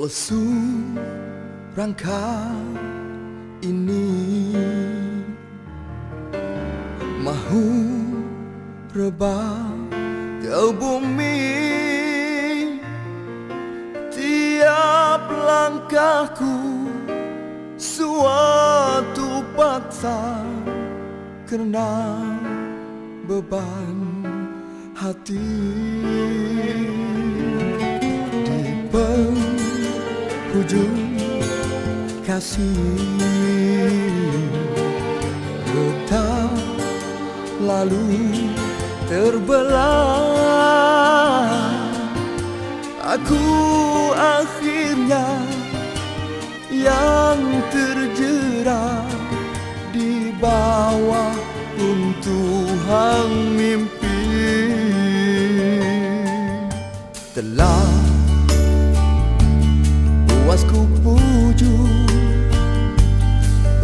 Lesu rangka ini. Mahu rebah ke bumi Tiap langkahku suatu paksa Karena beban hati. Di penghujung kasih Retak lalu terbelah. Aku akhirnya yang terjerat di bawah runtuhan mimpi. Telah puasku pujuk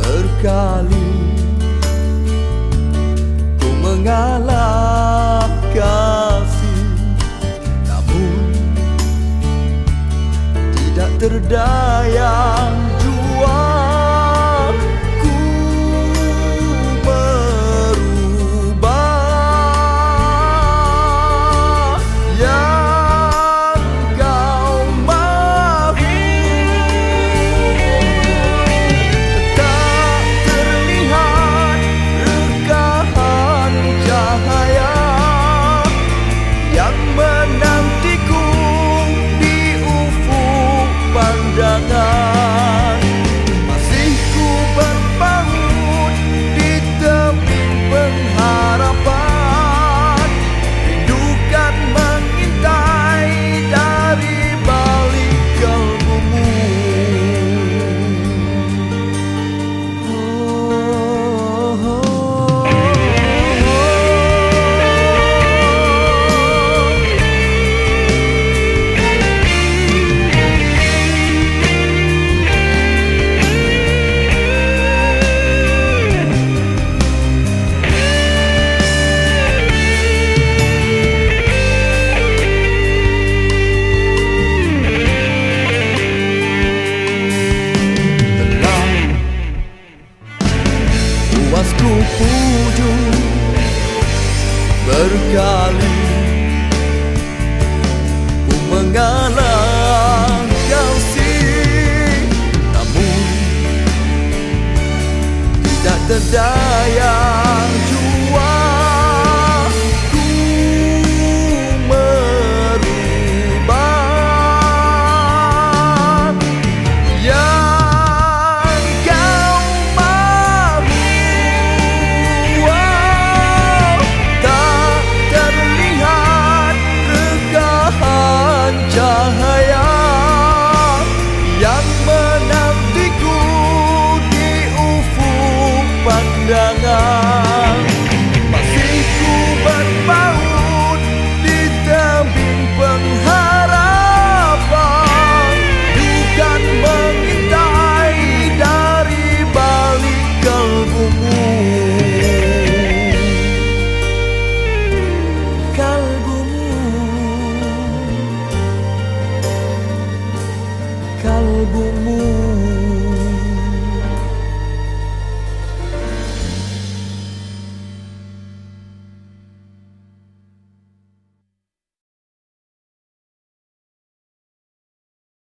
berkali Ku mengalah kasih. Namun tidak terdaya Örk alim pandangan